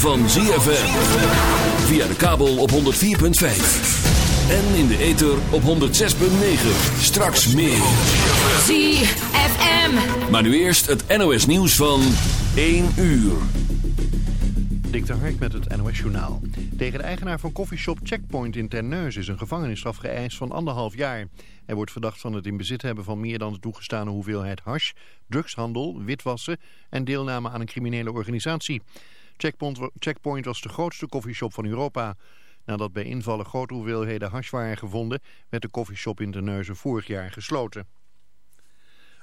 van ZFM. Via de kabel op 104.5. En in de ether op 106.9. Straks meer. ZFM. Maar nu eerst het NOS nieuws van 1 uur. Dik de Hark met het NOS Journaal. Tegen de eigenaar van koffieshop Checkpoint in Terneuzen is een gevangenisstraf geëist van anderhalf jaar. Hij wordt verdacht van het in bezit hebben van meer dan de toegestane hoeveelheid hash, drugshandel, witwassen en deelname aan een criminele organisatie. Checkpoint, was de grootste koffieshop van Europa. Nadat bij invallen grote hoeveelheden hash waren gevonden, werd de koffieshop in Terneuzen vorig jaar gesloten.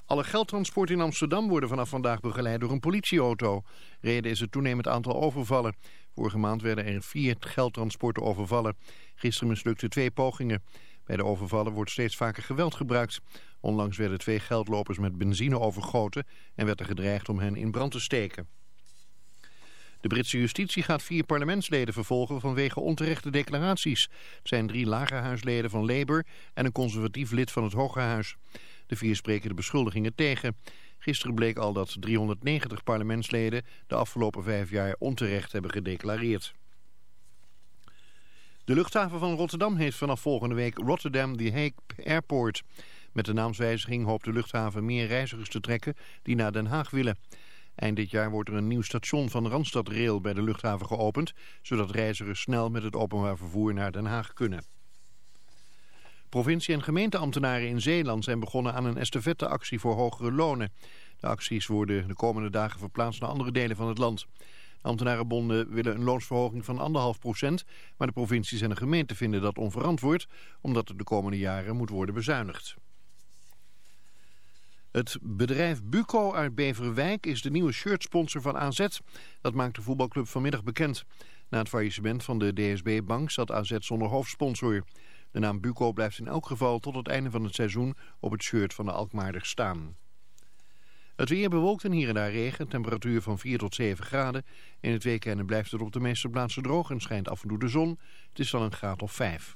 Alle geldtransporten in Amsterdam worden vanaf vandaag begeleid door een politieauto. Reden is het toenemend aantal overvallen. Vorige maand werden er vier geldtransporten overvallen. Gisteren mislukten twee pogingen. Bij de overvallen wordt steeds vaker geweld gebruikt. Onlangs werden twee geldlopers met benzine overgoten en werd er gedreigd om hen in brand te steken. De Britse justitie gaat vier parlementsleden vervolgen vanwege onterechte declaraties. Het zijn drie lagerhuisleden van Labour en een conservatief lid van het Hoge Huis. De vier spreken de beschuldigingen tegen. Gisteren bleek al dat 390 parlementsleden de afgelopen vijf jaar onterecht hebben gedeclareerd. De luchthaven van Rotterdam heeft vanaf volgende week Rotterdam The Hague Airport. Met de naamswijziging hoopt de luchthaven meer reizigers te trekken die naar Den Haag willen. Eind dit jaar wordt er een nieuw station van Randstad Rail bij de luchthaven geopend, zodat reizigers snel met het openbaar vervoer naar Den Haag kunnen. Provincie- en gemeenteambtenaren in Zeeland zijn begonnen aan een estafetteactie voor hogere lonen. De acties worden de komende dagen verplaatst naar andere delen van het land. De ambtenarenbonden willen een loonsverhoging van 1,5 procent, maar de provincies en de gemeenten vinden dat onverantwoord, omdat er de komende jaren moet worden bezuinigd. Het bedrijf Buco uit Beverwijk is de nieuwe shirtsponsor van AZ. Dat maakt de voetbalclub vanmiddag bekend. Na het faillissement van de DSB-bank zat AZ zonder hoofdsponsor. De naam Buco blijft in elk geval tot het einde van het seizoen op het shirt van de Alkmaarders staan. Het weer bewolkt en hier en daar regen, temperatuur van 4 tot 7 graden. In het weekende blijft het op de meeste plaatsen droog en schijnt af en toe de zon. Het is dan een graad of 5.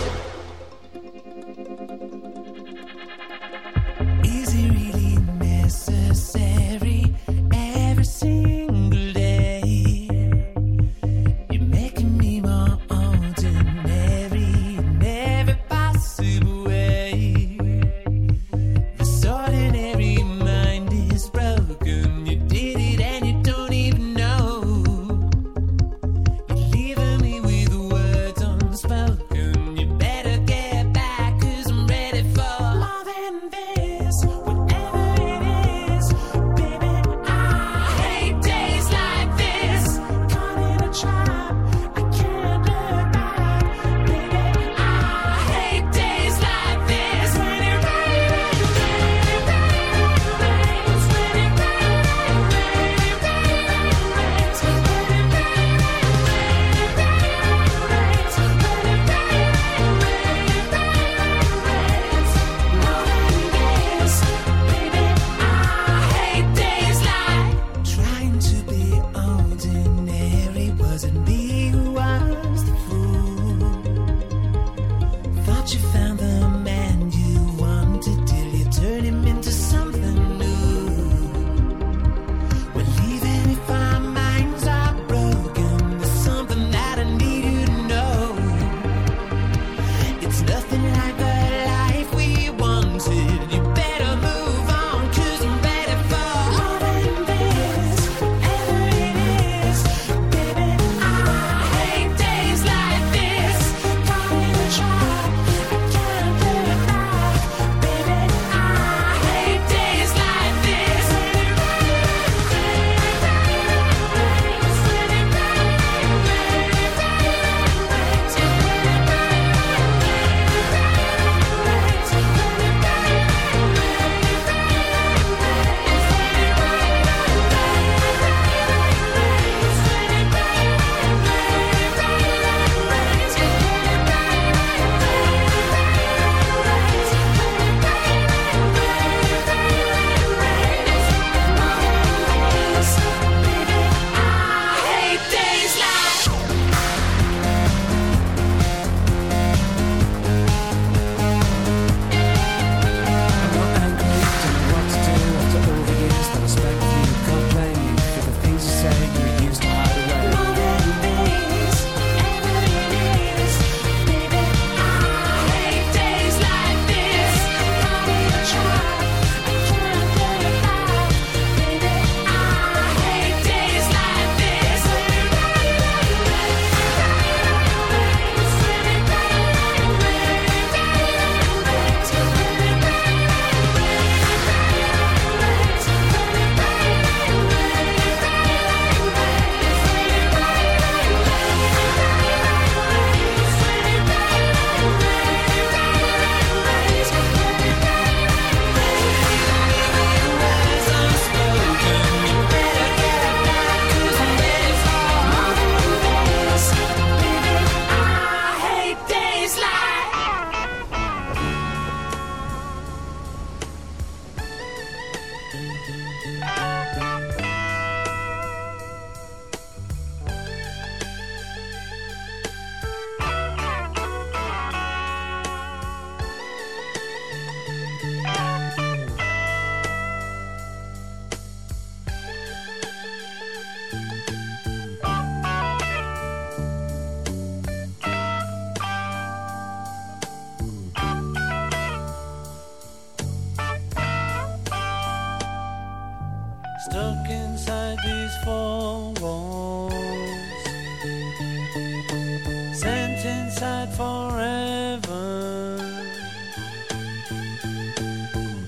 Inside forever,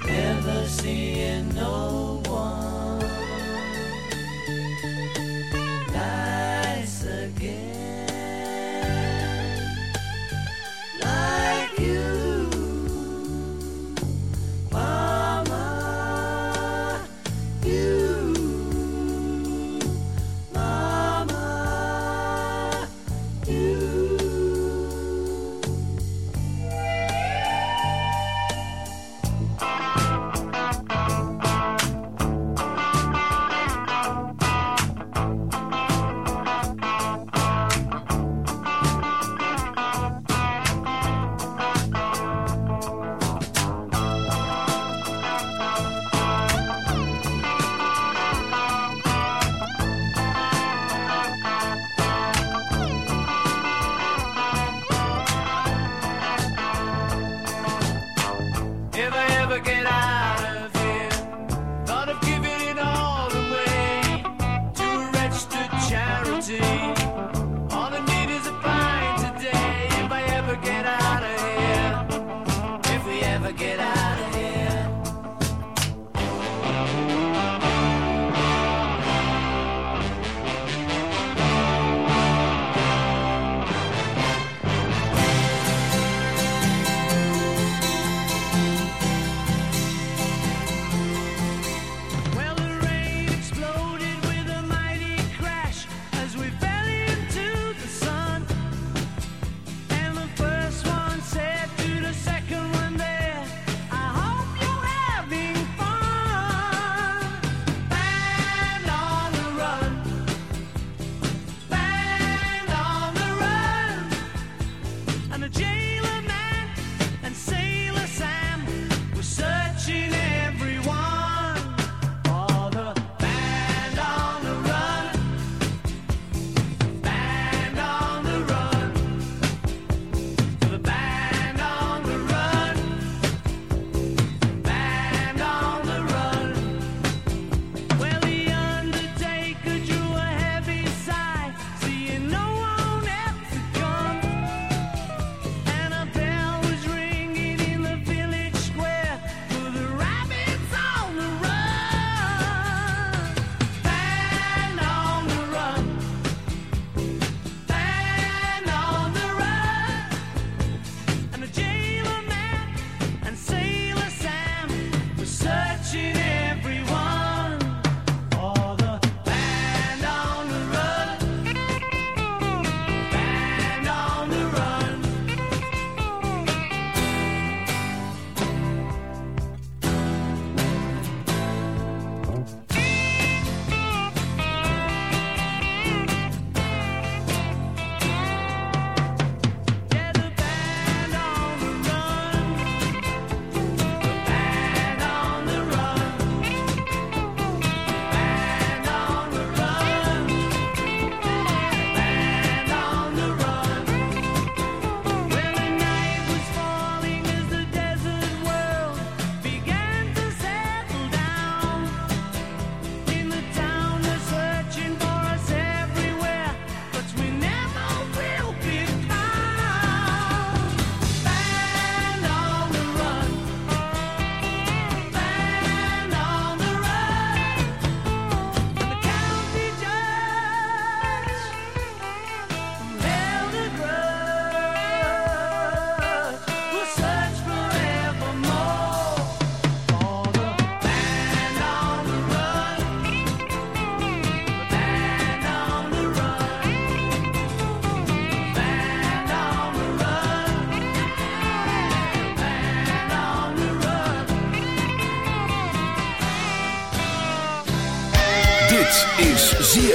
never seeing no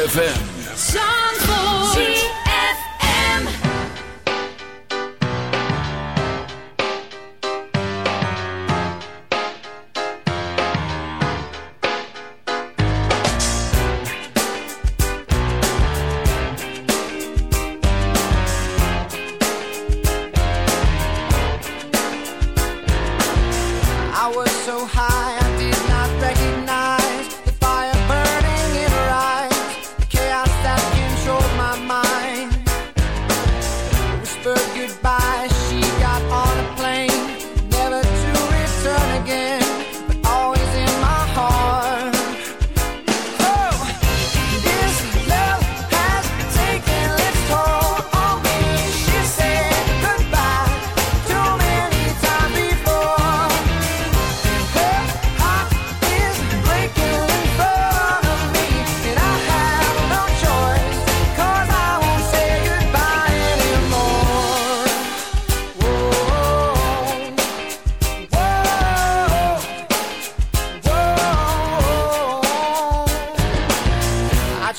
ZFM.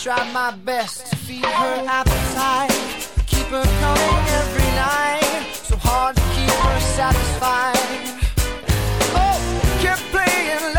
tried my best to feed her appetite, keep her coming every night. So hard to keep her satisfied. Oh, kept playing.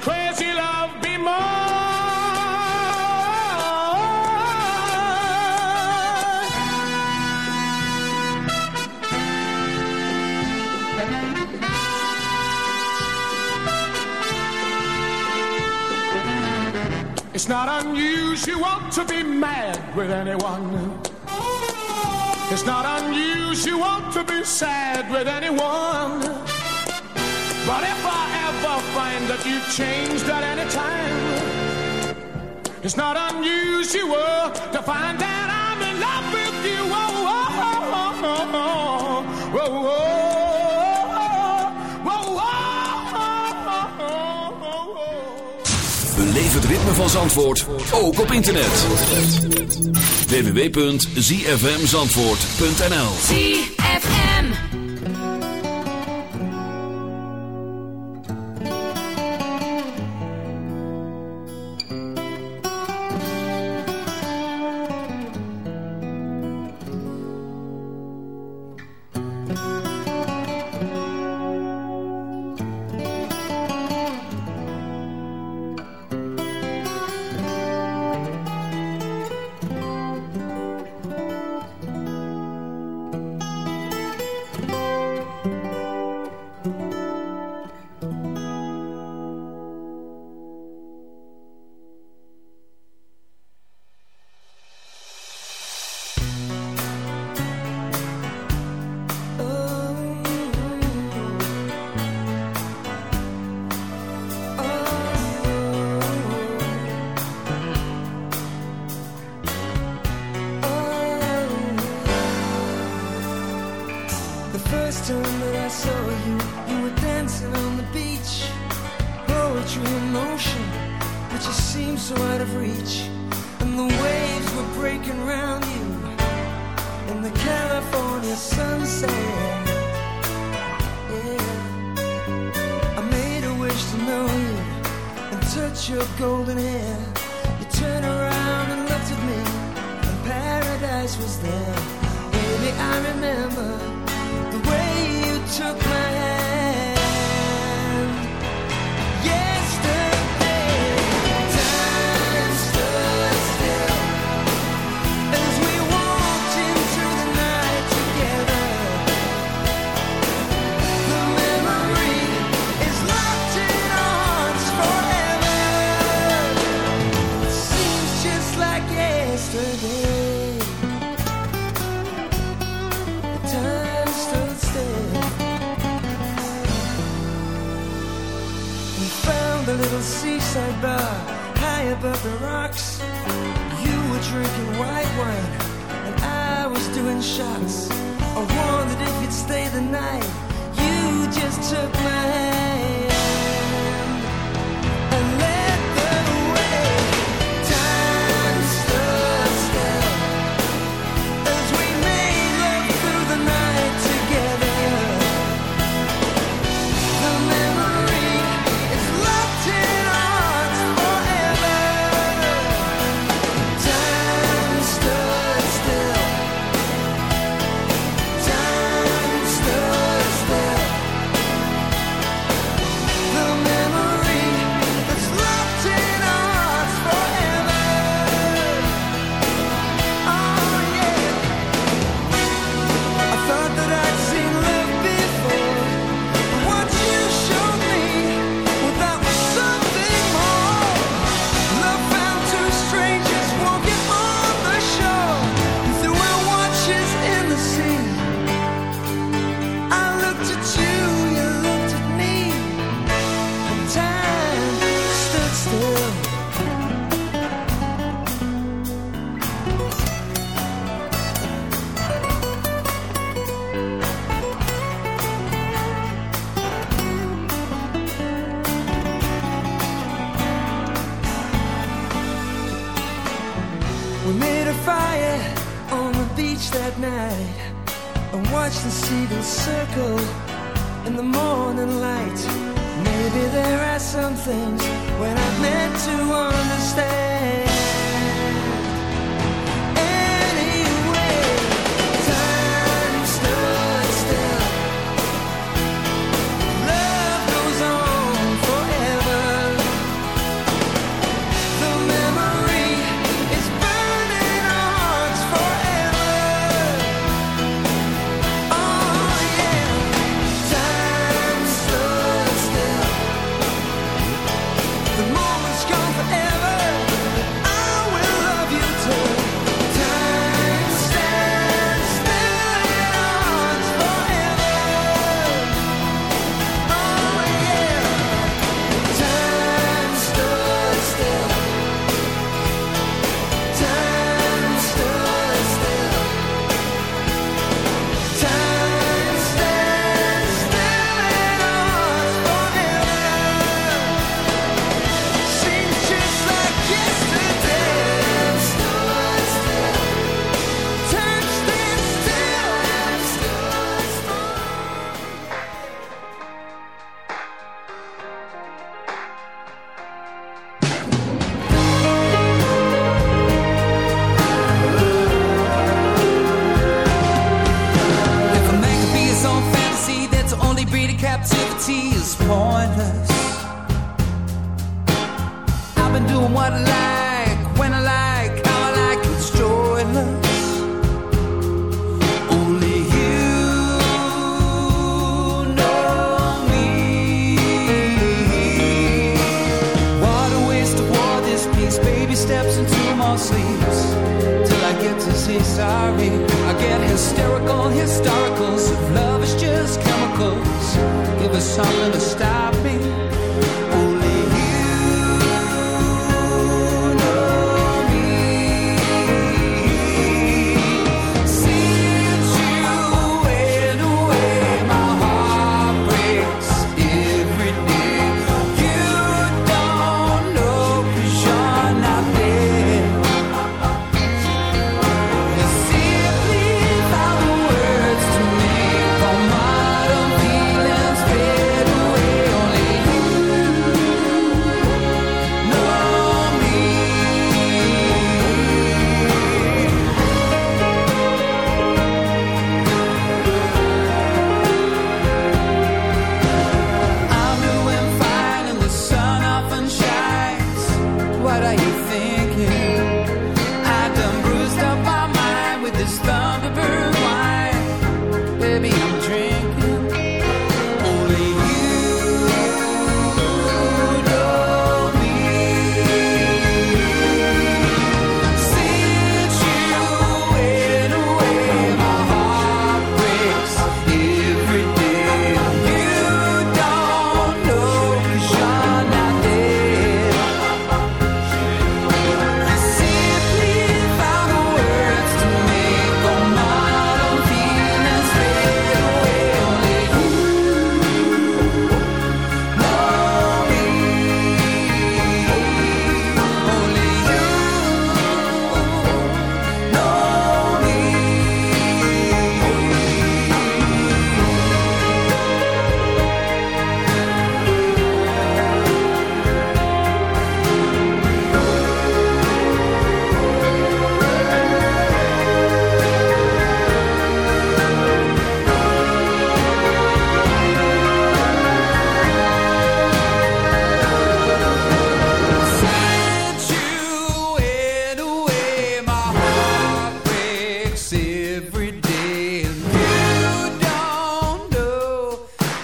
Crazy love be mine? It's not unusual to be mad with anyone. It's not unusual to be sad with anyone. But if I ever find that you've changed at any time, it's not unusual to find that I'm in love with you. Oh, oh, oh, oh, oh, oh, oh, oh. Beleef het ritme van Zandvoort, ook op internet. www.zfmzandvoort.nl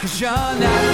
Cause you're not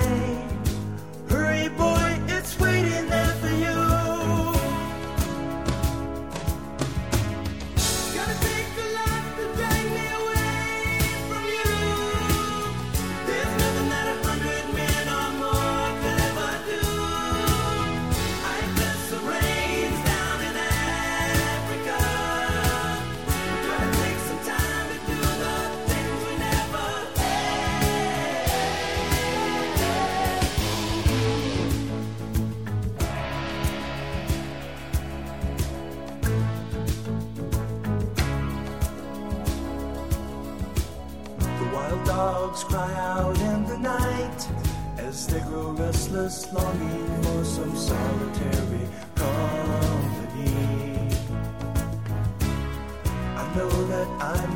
say,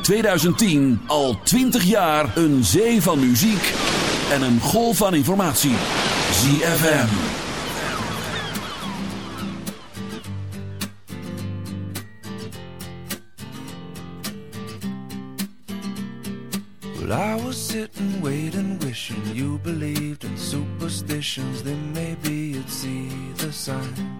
In 2010 al 20 jaar een zee van muziek en een golf van informatie. ZFM. Well, I was sitting, waiting, wishing you believed in superstitions. Then maybe you'd see the signs.